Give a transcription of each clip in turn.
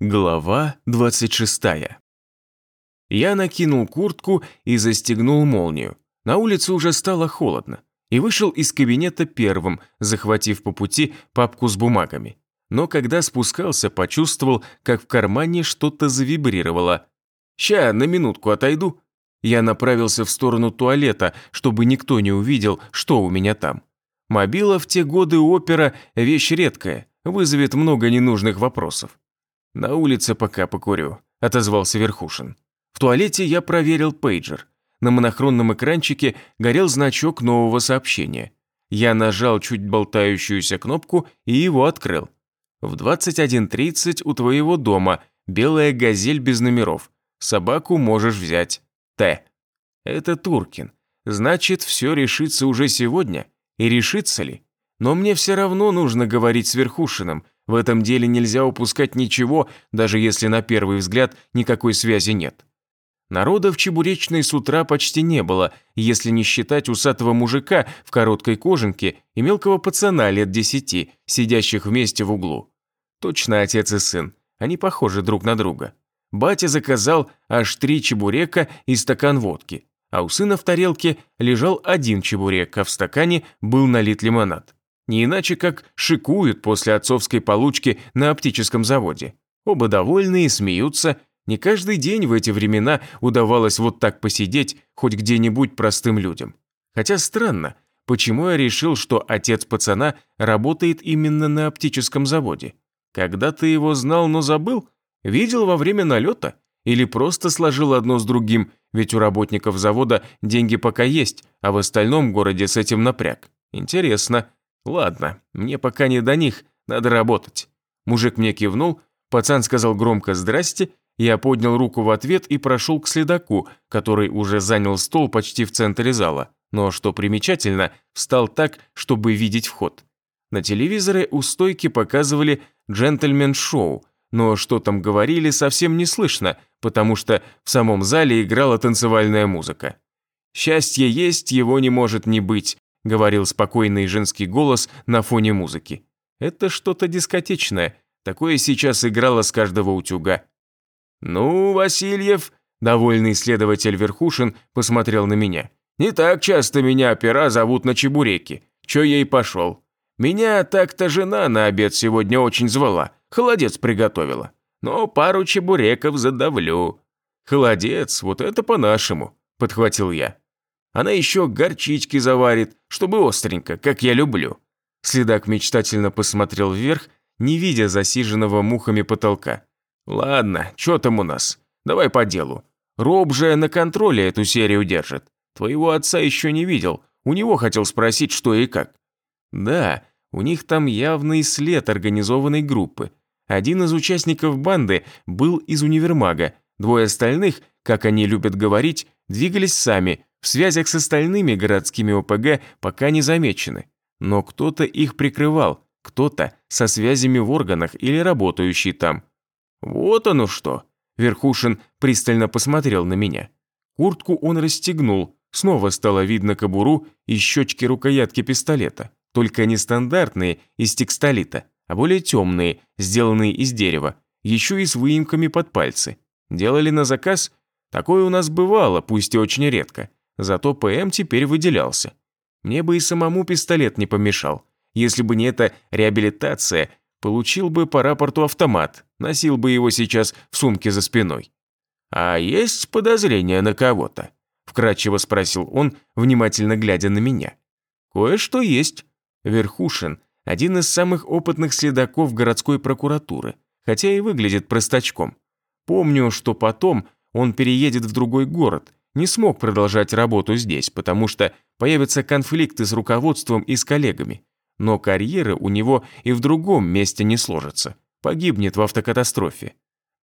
Глава 26. Я накинул куртку и застегнул молнию. На улице уже стало холодно. И вышел из кабинета первым, захватив по пути папку с бумагами. Но когда спускался, почувствовал, как в кармане что-то завибрировало. «Ща, на минутку отойду». Я направился в сторону туалета, чтобы никто не увидел, что у меня там. Мобила в те годы опера – вещь редкая, вызовет много ненужных вопросов. «На улице пока покурю», – отозвался Верхушин. В туалете я проверил пейджер. На монохронном экранчике горел значок нового сообщения. Я нажал чуть болтающуюся кнопку и его открыл. В 21.30 у твоего дома белая газель без номеров. Собаку можешь взять. Т. Это Туркин. Значит, все решится уже сегодня. И решится ли? Но мне все равно нужно говорить с Верхушиным – в этом деле нельзя упускать ничего, даже если на первый взгляд никакой связи нет. Народа в Чебуречной с утра почти не было, если не считать усатого мужика в короткой кожанке и мелкого пацана лет десяти, сидящих вместе в углу. Точно отец и сын, они похожи друг на друга. Батя заказал аж три чебурека и стакан водки, а у сына в тарелке лежал один чебурек, а в стакане был налит лимонад. Не иначе как шикуют после отцовской получки на оптическом заводе. Оба довольные, смеются. Не каждый день в эти времена удавалось вот так посидеть хоть где-нибудь простым людям. Хотя странно, почему я решил, что отец пацана работает именно на оптическом заводе? Когда ты его знал, но забыл? Видел во время налета? Или просто сложил одно с другим, ведь у работников завода деньги пока есть, а в остальном городе с этим напряг. Интересно. «Ладно, мне пока не до них, надо работать». Мужик мне кивнул, пацан сказал громко «здрасте», я поднял руку в ответ и прошел к следаку, который уже занял стол почти в центре зала, но, что примечательно, встал так, чтобы видеть вход. На телевизоре у стойки показывали «джентльмен-шоу», но что там говорили, совсем не слышно, потому что в самом зале играла танцевальная музыка. «Счастье есть, его не может не быть», говорил спокойный женский голос на фоне музыки. Это что-то дискотечное, такое сейчас играло с каждого утюга. «Ну, Васильев», – довольный следователь Верхушин посмотрел на меня. «Не так часто меня опера зовут на чебуреки. Чё ей пошел? Меня так-то жена на обед сегодня очень звала, холодец приготовила. Но пару чебуреков задавлю». «Холодец, вот это по-нашему», – подхватил я. Она еще горчички заварит, чтобы остренько, как я люблю». Следак мечтательно посмотрел вверх, не видя засиженного мухами потолка. «Ладно, что там у нас? Давай по делу. Роб же на контроле эту серию держит. Твоего отца еще не видел, у него хотел спросить, что и как». «Да, у них там явный след организованной группы. Один из участников банды был из универмага, двое остальных, как они любят говорить, двигались сами, в связях с остальными городскими ОПГ пока не замечены, но кто-то их прикрывал, кто-то со связями в органах или работающий там. Вот оно что. Верхушин пристально посмотрел на меня. Куртку он расстегнул, снова стало видно кобуру и щечки рукоятки пистолета, только не стандартные из текстолита, а более темные, сделанные из дерева, еще и с выемками под пальцы. Делали на заказ? Такое у нас бывало, пусть и очень редко. Зато ПМ теперь выделялся. Мне бы и самому пистолет не помешал. Если бы не эта реабилитация, получил бы по рапорту автомат, носил бы его сейчас в сумке за спиной. «А есть подозрения на кого-то?» – вкратчиво спросил он, внимательно глядя на меня. «Кое-что есть. Верхушин – один из самых опытных следаков городской прокуратуры, хотя и выглядит простачком. Помню, что потом он переедет в другой город, не смог продолжать работу здесь, потому что появятся конфликты с руководством и с коллегами. Но карьера у него и в другом месте не сложится. Погибнет в автокатастрофе.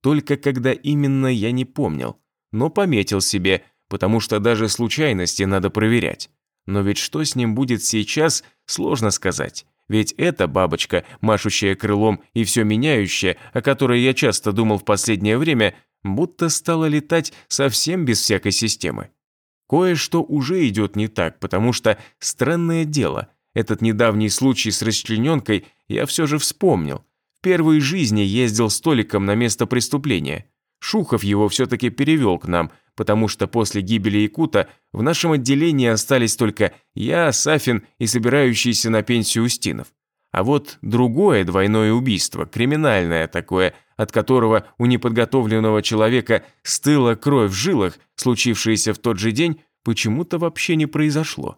Только когда именно я не помнил. Но пометил себе, потому что даже случайности надо проверять. Но ведь что с ним будет сейчас, сложно сказать. Ведь эта бабочка, машущая крылом и все меняющая, о которой я часто думал в последнее время, будто стала летать совсем без всякой системы. Кое-что уже идет не так, потому что странное дело, этот недавний случай с расчлененкой я все же вспомнил. первой жизни ездил столиком на место преступления. Шухов его все-таки перевел к нам, потому что после гибели Якута в нашем отделении остались только я, Сафин и собирающийся на пенсию Устинов. А вот другое двойное убийство, криминальное такое, от которого у неподготовленного человека стыла кровь в жилах, случившееся в тот же день, почему-то вообще не произошло.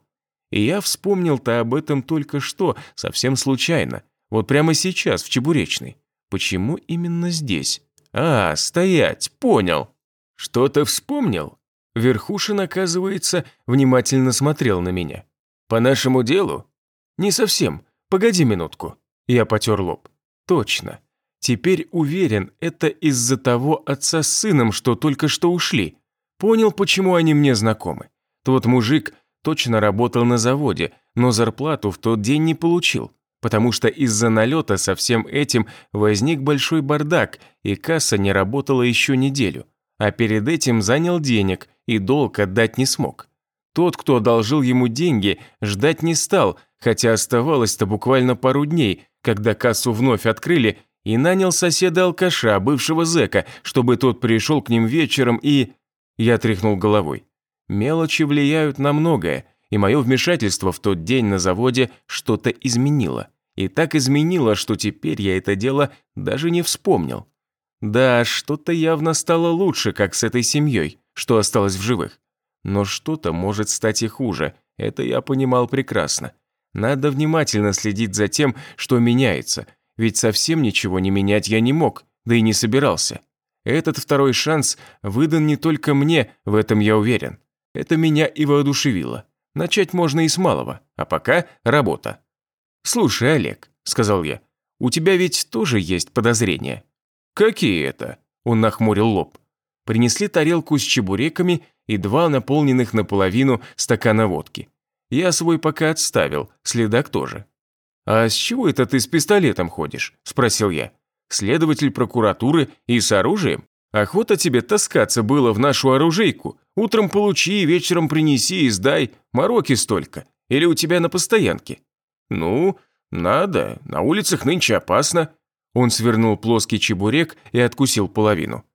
И я вспомнил-то об этом только что, совсем случайно. Вот прямо сейчас, в Чебуречной. Почему именно здесь? А, стоять, понял. Что-то вспомнил? Верхушин, оказывается, внимательно смотрел на меня. По нашему делу? Не совсем. Погоди минутку. Я потер лоб. Точно. Теперь уверен, это из-за того отца с сыном, что только что ушли. Понял, почему они мне знакомы. Тот мужик точно работал на заводе, но зарплату в тот день не получил, потому что из-за налета со всем этим возник большой бардак, и касса не работала еще неделю, а перед этим занял денег и долг отдать не смог. Тот, кто одолжил ему деньги, ждать не стал, хотя оставалось-то буквально пару дней, когда кассу вновь открыли, и нанял соседа-алкаша, бывшего зэка, чтобы тот пришел к ним вечером и... Я тряхнул головой. Мелочи влияют на многое, и мое вмешательство в тот день на заводе что-то изменило. И так изменило, что теперь я это дело даже не вспомнил. Да, что-то явно стало лучше, как с этой семьей, что осталось в живых. Но что-то может стать и хуже, это я понимал прекрасно. Надо внимательно следить за тем, что меняется, ведь совсем ничего не менять я не мог, да и не собирался. Этот второй шанс выдан не только мне, в этом я уверен. Это меня и воодушевило. Начать можно и с малого, а пока работа. «Слушай, Олег», – сказал я, – «у тебя ведь тоже есть подозрения». «Какие это?» – он нахмурил лоб. Принесли тарелку с чебуреками и два наполненных наполовину стакана водки. Я свой пока отставил, следак тоже. «А с чего это ты с пистолетом ходишь?» – спросил я. «Следователь прокуратуры и с оружием?» Охота тебе таскаться было в нашу оружейку. Утром получи, вечером принеси и сдай. Мороки столько. Или у тебя на постоянке? Ну, надо. На улицах нынче опасно. Он свернул плоский чебурек и откусил половину.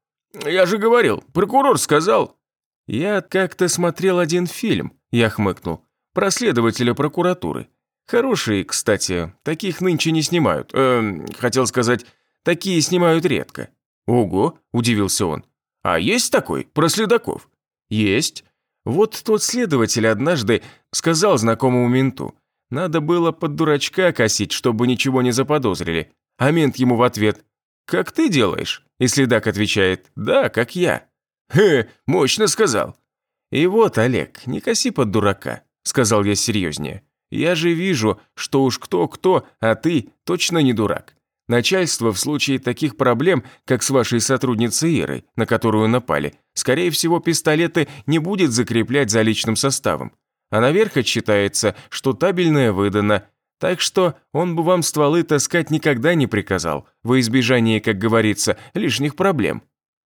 Я же говорил, прокурор сказал. Я как-то смотрел один фильм, я хмыкнул, про следователя прокуратуры. Хороший, кстати, таких нынче не снимают. Э, хотел сказать, такие снимают редко. «Ого!» – удивился он. «А есть такой, про следаков?» «Есть. Вот тот следователь однажды сказал знакомому менту. Надо было под дурачка косить, чтобы ничего не заподозрили. А мент ему в ответ «Как ты делаешь?» И следак отвечает «Да, как я». «Хе, мощно сказал». «И вот, Олег, не коси под дурака», – сказал я серьезнее. «Я же вижу, что уж кто-кто, а ты точно не дурак. Начальство в случае таких проблем, как с вашей сотрудницей Ирой, на которую напали, скорее всего, пистолеты не будет закреплять за личным составом. А наверх отчитается, что табельное выдано, так что он бы вам стволы таскать никогда не приказал, во избежание, как говорится, лишних проблем».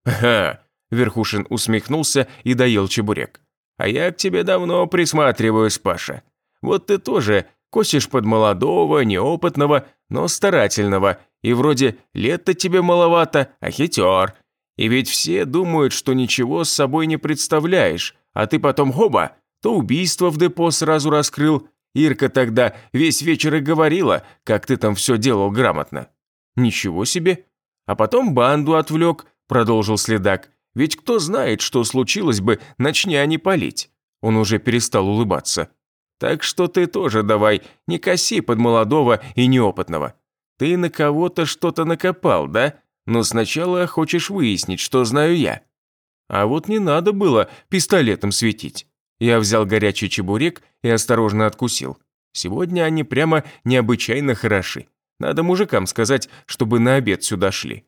«Ха!» – Верхушин усмехнулся и доел чебурек. «А я к тебе давно присматриваюсь, Паша. Вот ты тоже косишь под молодого, неопытного, но старательного – и вроде лет-то тебе маловато, а хитер. И ведь все думают, что ничего с собой не представляешь, а ты потом хоба, то убийство в депо сразу раскрыл. Ирка тогда весь вечер и говорила, как ты там все делал грамотно. Ничего себе. А потом банду отвлек, продолжил следак. Ведь кто знает, что случилось бы, начни они палить. Он уже перестал улыбаться. Так что ты тоже давай, не коси под молодого и неопытного. Ты на кого-то что-то накопал, да? Но сначала хочешь выяснить, что знаю я. А вот не надо было пистолетом светить. Я взял горячий чебурек и осторожно откусил. Сегодня они прямо необычайно хороши. Надо мужикам сказать, чтобы на обед сюда шли.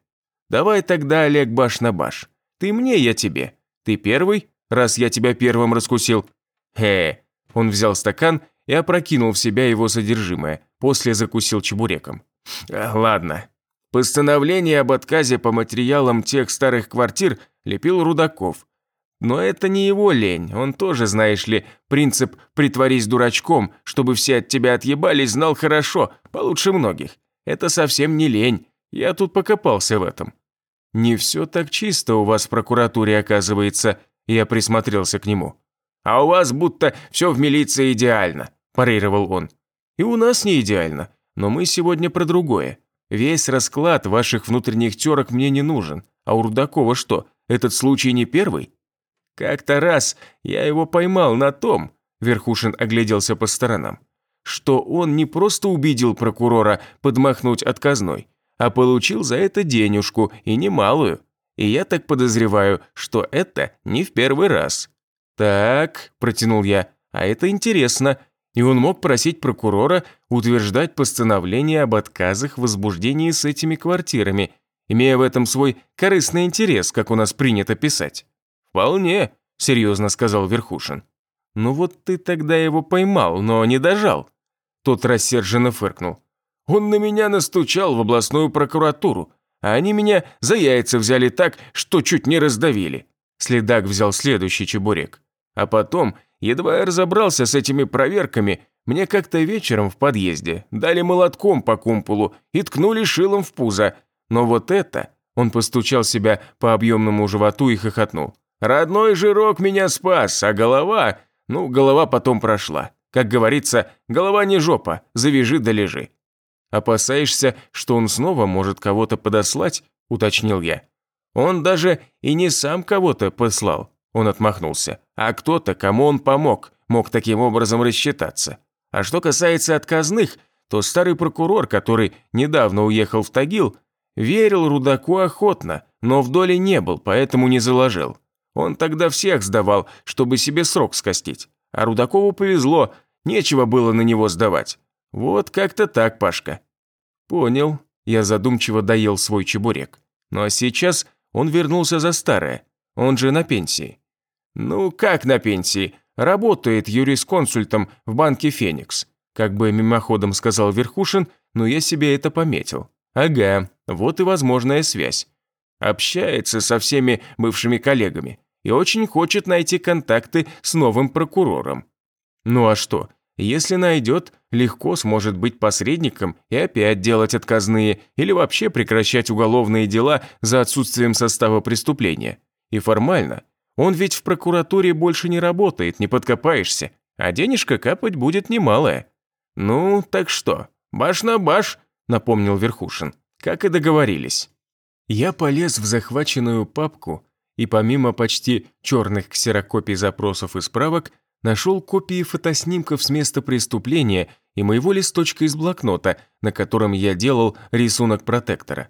Давай тогда, Олег, баш на баш. Ты мне, я тебе. Ты первый, раз я тебя первым раскусил. Хе. Он взял стакан и опрокинул в себя его содержимое, после закусил чебуреком. Ладно. Постановление об отказе по материалам тех старых квартир лепил Рудаков. Но это не его лень, он тоже, знаешь ли, принцип «притворись дурачком, чтобы все от тебя отъебались» знал хорошо, получше многих. Это совсем не лень. Я тут покопался в этом. Не все так чисто у вас в прокуратуре оказывается, я присмотрелся к нему. А у вас будто все в милиции идеально, парировал он. И у нас не идеально, но мы сегодня про другое. Весь расклад ваших внутренних терок мне не нужен. А у Рудакова что, этот случай не первый? Как-то раз я его поймал на том, Верхушин огляделся по сторонам, что он не просто убедил прокурора подмахнуть отказной, а получил за это денежку и немалую. И я так подозреваю, что это не в первый раз. «Так», – протянул я, – «а это интересно. И он мог просить прокурора утверждать постановление об отказах в возбуждении с этими квартирами, имея в этом свой корыстный интерес, как у нас принято писать. «Вполне», – серьезно сказал Верхушин. «Ну вот ты тогда его поймал, но не дожал». Тот рассерженно фыркнул. «Он на меня настучал в областную прокуратуру, а они меня за яйца взяли так, что чуть не раздавили». Следак взял следующий чебурек. А потом, едва я разобрался с этими проверками, мне как-то вечером в подъезде дали молотком по кумпулу и ткнули шилом в пузо. Но вот это... Он постучал себя по объемному животу и хохотнул. «Родной жирок меня спас, а голова... Ну, голова потом прошла. Как говорится, голова не жопа, завяжи да лежи». «Опасаешься, что он снова может кого-то подослать?» – уточнил я. «Он даже и не сам кого-то послал», – он отмахнулся, «а кто-то, кому он помог, мог таким образом рассчитаться. А что касается отказных, то старый прокурор, который недавно уехал в Тагил, верил Рудаку охотно, но в доле не был, поэтому не заложил. Он тогда всех сдавал, чтобы себе срок скостить. А Рудакову повезло, нечего было на него сдавать. Вот как-то так, Пашка. Понял. Я задумчиво доел свой чебурек. Ну а сейчас он вернулся за старое. Он же на пенсии. Ну, как на пенсии? Работает юрисконсультом в банке «Феникс», как бы мимоходом сказал Верхушин, но я себе это пометил. Ага, вот и возможная связь. Общается со всеми бывшими коллегами и очень хочет найти контакты с новым прокурором. Ну а что, если найдет, легко сможет быть посредником и опять делать отказные или вообще прекращать уголовные дела за отсутствием состава преступления. И формально он ведь в прокуратуре больше не работает, не подкопаешься, а денежка капать будет немалая. Ну, так что, баш на баш, напомнил Верхушин, как и договорились. Я полез в захваченную папку и помимо почти черных ксерокопий запросов и справок, нашел копии фотоснимков с места преступления и моего листочка из блокнота, на котором я делал рисунок протектора.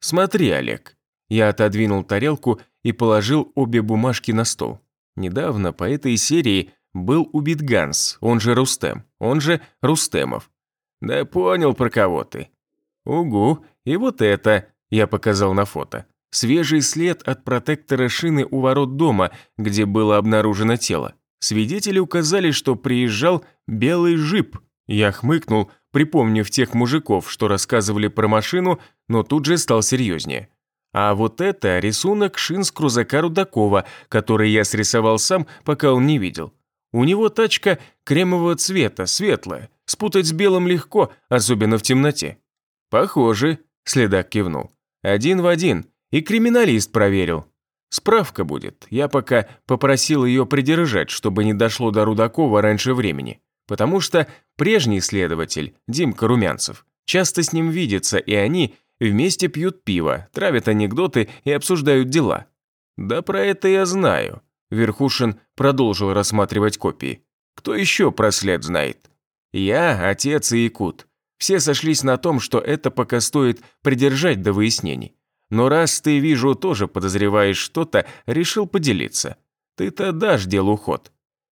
Смотри, Олег. Я отодвинул тарелку и положил обе бумажки на стол. Недавно по этой серии был убит Ганс, он же Рустем, он же Рустемов. Да понял, про кого ты. Угу, и вот это, я показал на фото. Свежий след от протектора шины у ворот дома, где было обнаружено тело. Свидетели указали, что приезжал белый жип. Я хмыкнул, припомнив тех мужиков, что рассказывали про машину, но тут же стал серьезнее. А вот это рисунок шин с крузака Рудакова, который я срисовал сам, пока он не видел. У него тачка кремового цвета, светлая. Спутать с белым легко, особенно в темноте. Похоже, следак кивнул. Один в один. И криминалист проверил. Справка будет. Я пока попросил ее придержать, чтобы не дошло до Рудакова раньше времени. Потому что прежний следователь, Димка Румянцев, часто с ним видится, и они Вместе пьют пиво, травят анекдоты и обсуждают дела. Да про это я знаю. Верхушин продолжил рассматривать копии. Кто еще про след знает? Я, отец и Якут. Все сошлись на том, что это пока стоит придержать до выяснений. Но раз ты, вижу, тоже подозреваешь что-то, решил поделиться. Ты-то дашь делу ход.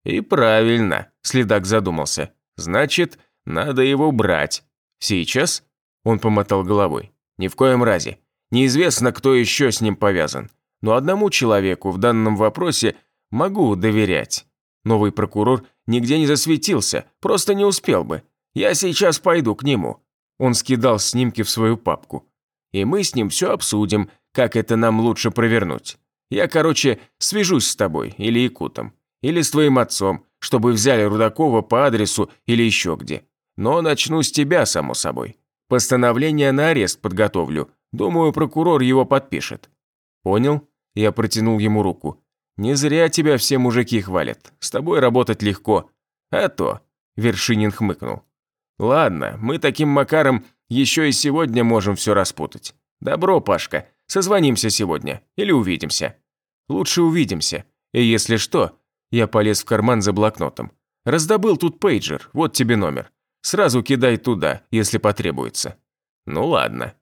И правильно, следак задумался. Значит, надо его брать. Сейчас? Он помотал головой. Ни в коем разе. Неизвестно, кто еще с ним повязан. Но одному человеку в данном вопросе могу доверять. Новый прокурор нигде не засветился, просто не успел бы. Я сейчас пойду к нему. Он скидал снимки в свою папку. И мы с ним все обсудим, как это нам лучше провернуть. Я, короче, свяжусь с тобой или Якутом, или с твоим отцом, чтобы взяли Рудакова по адресу или еще где. Но начну с тебя, само собой. Постановление на арест подготовлю. Думаю, прокурор его подпишет». «Понял?» Я протянул ему руку. «Не зря тебя все мужики хвалят. С тобой работать легко». «А то», – Вершинин хмыкнул. «Ладно, мы таким макаром еще и сегодня можем все распутать. Добро, Пашка, созвонимся сегодня или увидимся». «Лучше увидимся. И если что...» Я полез в карман за блокнотом. «Раздобыл тут пейджер, вот тебе номер. Сразу кидай туда, если потребуется». «Ну ладно».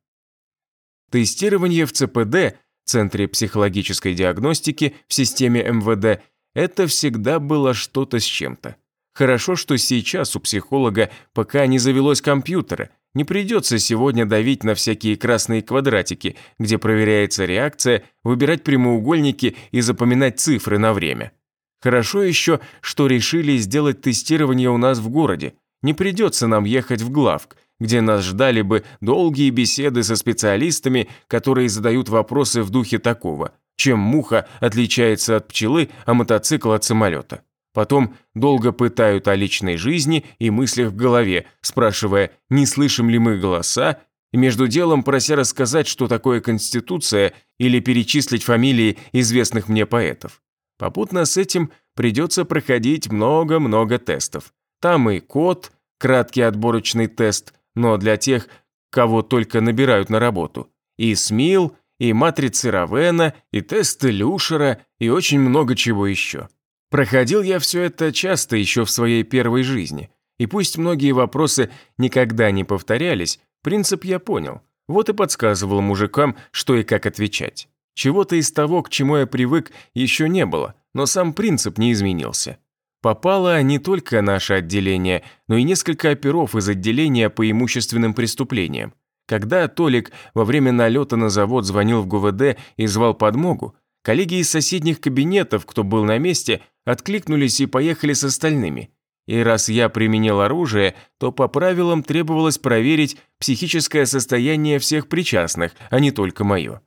Тестирование в ЦПД Центре психологической диагностики в системе МВД, это всегда было что-то с чем-то. Хорошо, что сейчас у психолога пока не завелось компьютера, не придется сегодня давить на всякие красные квадратики, где проверяется реакция, выбирать прямоугольники и запоминать цифры на время. Хорошо еще, что решили сделать тестирование у нас в городе. Не придется нам ехать в главк, где нас ждали бы долгие беседы со специалистами, которые задают вопросы в духе такого, чем муха отличается от пчелы, а мотоцикл от самолета. Потом долго пытают о личной жизни и мыслях в голове, спрашивая, не слышим ли мы голоса, и между делом прося рассказать, что такое Конституция, или перечислить фамилии известных мне поэтов. Попутно с этим придется проходить много-много тестов. Там и код, краткий отборочный тест – но для тех, кого только набирают на работу. И СМИЛ, и матрицы Равена, и тесты Люшера, и очень много чего еще. Проходил я все это часто еще в своей первой жизни. И пусть многие вопросы никогда не повторялись, принцип я понял. Вот и подсказывал мужикам, что и как отвечать. Чего-то из того, к чему я привык, еще не было, но сам принцип не изменился. Попало не только наше отделение, но и несколько оперов из отделения по имущественным преступлениям. Когда Толик во время налета на завод звонил в ГУВД и звал подмогу, коллеги из соседних кабинетов, кто был на месте, откликнулись и поехали с остальными. И раз я применил оружие, то по правилам требовалось проверить психическое состояние всех причастных, а не только мое.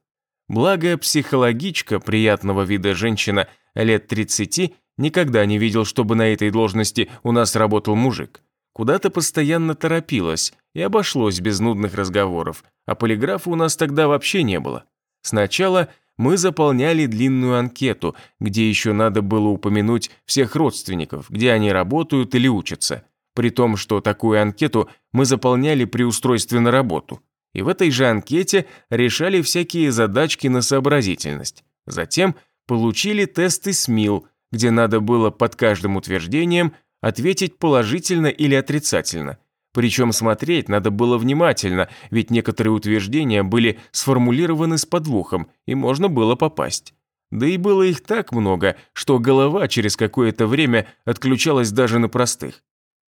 Благо, психологичка приятного вида женщина лет 30 Никогда не видел, чтобы на этой должности у нас работал мужик. Куда-то постоянно торопилась, и обошлось без нудных разговоров, а полиграфа у нас тогда вообще не было. Сначала мы заполняли длинную анкету, где еще надо было упомянуть всех родственников, где они работают или учатся. При том, что такую анкету мы заполняли при устройстве на работу. И в этой же анкете решали всякие задачки на сообразительность. Затем получили тесты СМИЛ – где надо было под каждым утверждением ответить положительно или отрицательно. Причем смотреть надо было внимательно, ведь некоторые утверждения были сформулированы с подвохом, и можно было попасть. Да и было их так много, что голова через какое-то время отключалась даже на простых.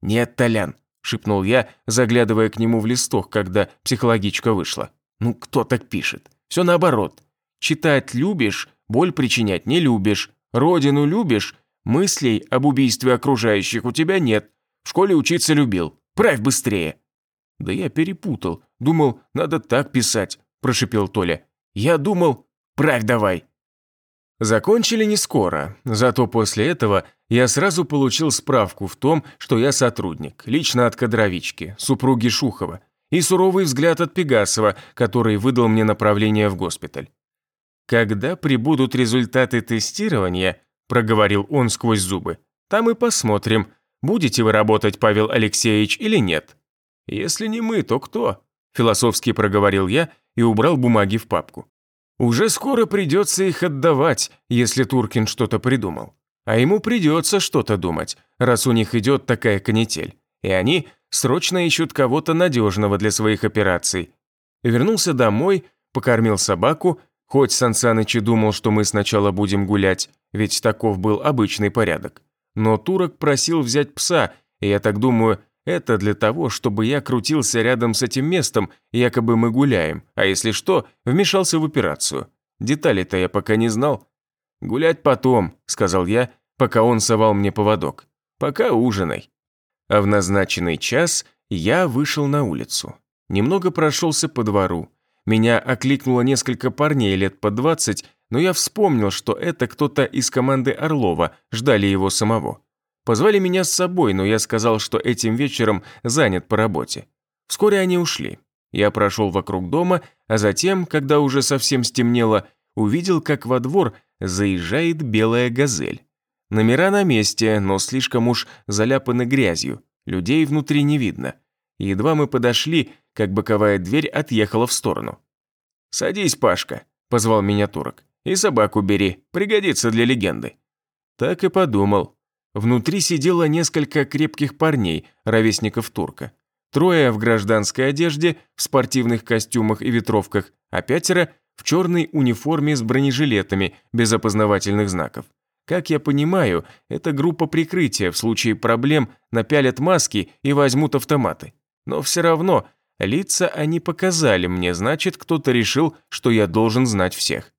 «Нет, Толян», – шепнул я, заглядывая к нему в листок, когда психологичка вышла. «Ну, кто так пишет? Все наоборот. Читать любишь, боль причинять не любишь. Родину любишь? Мыслей об убийстве окружающих у тебя нет. В школе учиться любил. Правь быстрее!» «Да я перепутал. Думал, надо так писать», – прошипел Толя. «Я думал, правь давай». Закончили не скоро, зато после этого я сразу получил справку в том, что я сотрудник, лично от кадровички, супруги Шухова, и суровый взгляд от Пегасова, который выдал мне направление в госпиталь. «Когда прибудут результаты тестирования», – проговорил он сквозь зубы, – «там и посмотрим, будете вы работать, Павел Алексеевич, или нет». «Если не мы, то кто?» – философски проговорил я и убрал бумаги в папку. «Уже скоро придется их отдавать, если Туркин что-то придумал. А ему придется что-то думать, раз у них идет такая канитель. И они срочно ищут кого-то надежного для своих операций». Вернулся домой, покормил собаку Хоть Сансаныч и думал, что мы сначала будем гулять, ведь таков был обычный порядок. Но турок просил взять пса, и я так думаю, это для того, чтобы я крутился рядом с этим местом, якобы мы гуляем, а если что, вмешался в операцию. Детали-то я пока не знал. «Гулять потом», – сказал я, пока он совал мне поводок. «Пока ужинай». А в назначенный час я вышел на улицу. Немного прошелся по двору, меня окликнуло несколько парней лет по двадцать, но я вспомнил, что это кто-то из команды Орлова, ждали его самого. Позвали меня с собой, но я сказал, что этим вечером занят по работе. Вскоре они ушли. Я прошел вокруг дома, а затем, когда уже совсем стемнело, увидел, как во двор заезжает белая газель. Номера на месте, но слишком уж заляпаны грязью, людей внутри не видно. Едва мы подошли, как боковая дверь отъехала в сторону. «Садись, Пашка», – позвал меня турок. «И собаку бери, пригодится для легенды». Так и подумал. Внутри сидело несколько крепких парней, ровесников турка. Трое в гражданской одежде, в спортивных костюмах и ветровках, а пятеро в черной униформе с бронежилетами, без опознавательных знаков. Как я понимаю, это группа прикрытия, в случае проблем напялят маски и возьмут автоматы. Но все равно, лица они показали мне, значит, кто-то решил, что я должен знать всех.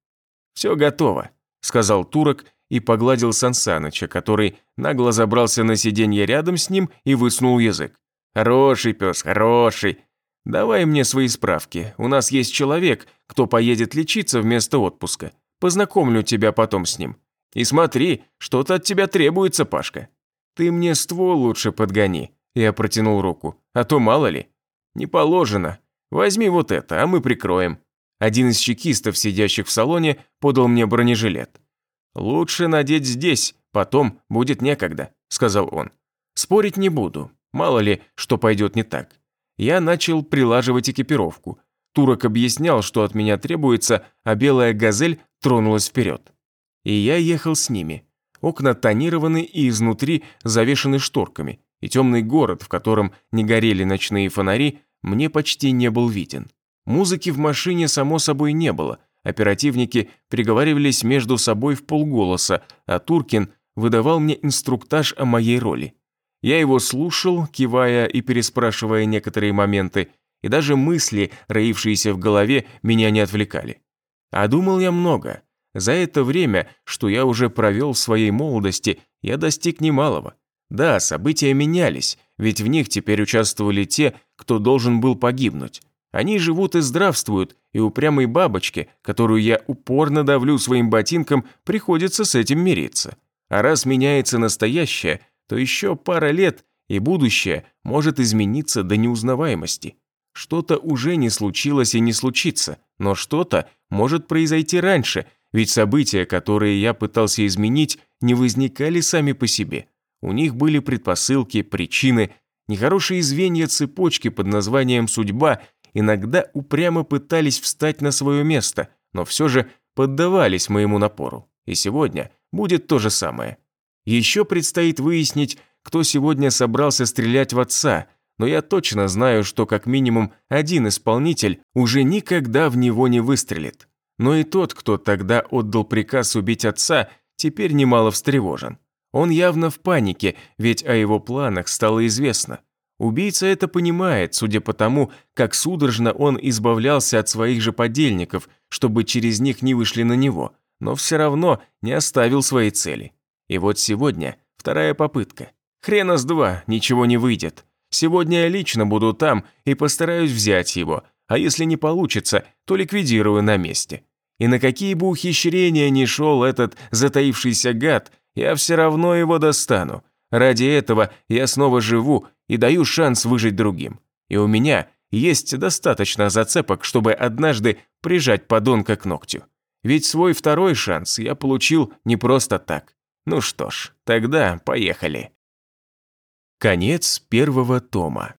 «Все готово», – сказал турок и погладил Сансаныча, который нагло забрался на сиденье рядом с ним и высунул язык. «Хороший пес, хороший. Давай мне свои справки. У нас есть человек, кто поедет лечиться вместо отпуска. Познакомлю тебя потом с ним. И смотри, что-то от тебя требуется, Пашка. Ты мне ствол лучше подгони». Я протянул руку. «А то мало ли». «Не положено. Возьми вот это, а мы прикроем». Один из чекистов, сидящих в салоне, подал мне бронежилет. «Лучше надеть здесь, потом будет некогда», – сказал он. «Спорить не буду, мало ли, что пойдет не так». Я начал прилаживать экипировку. Турок объяснял, что от меня требуется, а белая газель тронулась вперед. И я ехал с ними. Окна тонированы и изнутри завешены шторками, и темный город, в котором не горели ночные фонари, мне почти не был виден. Музыки в машине, само собой, не было – Оперативники приговаривались между собой в полголоса, а Туркин выдавал мне инструктаж о моей роли. Я его слушал, кивая и переспрашивая некоторые моменты, и даже мысли, роившиеся в голове, меня не отвлекали. А думал я много. За это время, что я уже провел в своей молодости, я достиг немалого. Да, события менялись, ведь в них теперь участвовали те, кто должен был погибнуть. Они живут и здравствуют, и упрямой бабочке, которую я упорно давлю своим ботинком, приходится с этим мириться. А раз меняется настоящее, то еще пара лет, и будущее может измениться до неузнаваемости. Что-то уже не случилось и не случится, но что-то может произойти раньше, ведь события, которые я пытался изменить, не возникали сами по себе. У них были предпосылки, причины, нехорошие звенья цепочки под названием «судьба», иногда упрямо пытались встать на свое место, но все же поддавались моему напору. И сегодня будет то же самое. Еще предстоит выяснить, кто сегодня собрался стрелять в отца, но я точно знаю, что как минимум один исполнитель уже никогда в него не выстрелит. Но и тот, кто тогда отдал приказ убить отца, теперь немало встревожен. Он явно в панике, ведь о его планах стало известно. Убийца это понимает, судя по тому, как судорожно он избавлялся от своих же подельников, чтобы через них не вышли на него, но все равно не оставил своей цели. И вот сегодня вторая попытка. Хрена с два, ничего не выйдет. Сегодня я лично буду там и постараюсь взять его, а если не получится, то ликвидирую на месте. И на какие бы ухищрения ни шел этот затаившийся гад, я все равно его достану. Ради этого я снова живу и даю шанс выжить другим. И у меня есть достаточно зацепок, чтобы однажды прижать подонка к ногтю. Ведь свой второй шанс я получил не просто так. Ну что ж, тогда поехали. Конец первого тома.